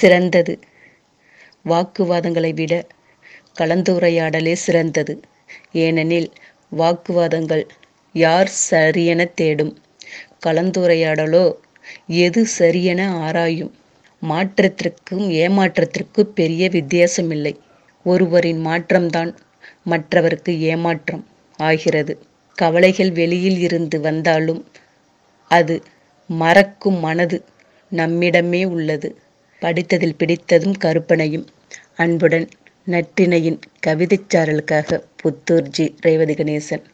சிறந்தது. வாக்குவாதங்களை விட கலந்துரையாடலே சிறந்தது. ஏனெனில் வாக்குவாதங்கள் யார் சரியென தேடும். கலந்துரையாடலோ எது சரியென ஆராயும். மாற்றத்திற்கும் ஏமாற்றத்திற்கும் பெரிய வித்தியாசமில்லை. ஒருவரின் மாற்றம்தான் மற்றவருக்கு ஏமாற்றம் ஆகிறது. கவலைகள் வெளியில் இருந்து வந்தாலும் அது மறக்கும் மனது நம்மிடமே உள்ளது. படித்ததில் பிடித்ததும் கருப்பனையும். அன்புடன் நற்றினையின் கவிதைச் சாரலுக்காக புத்தூர் ஜி ரேவதி கணேசன்.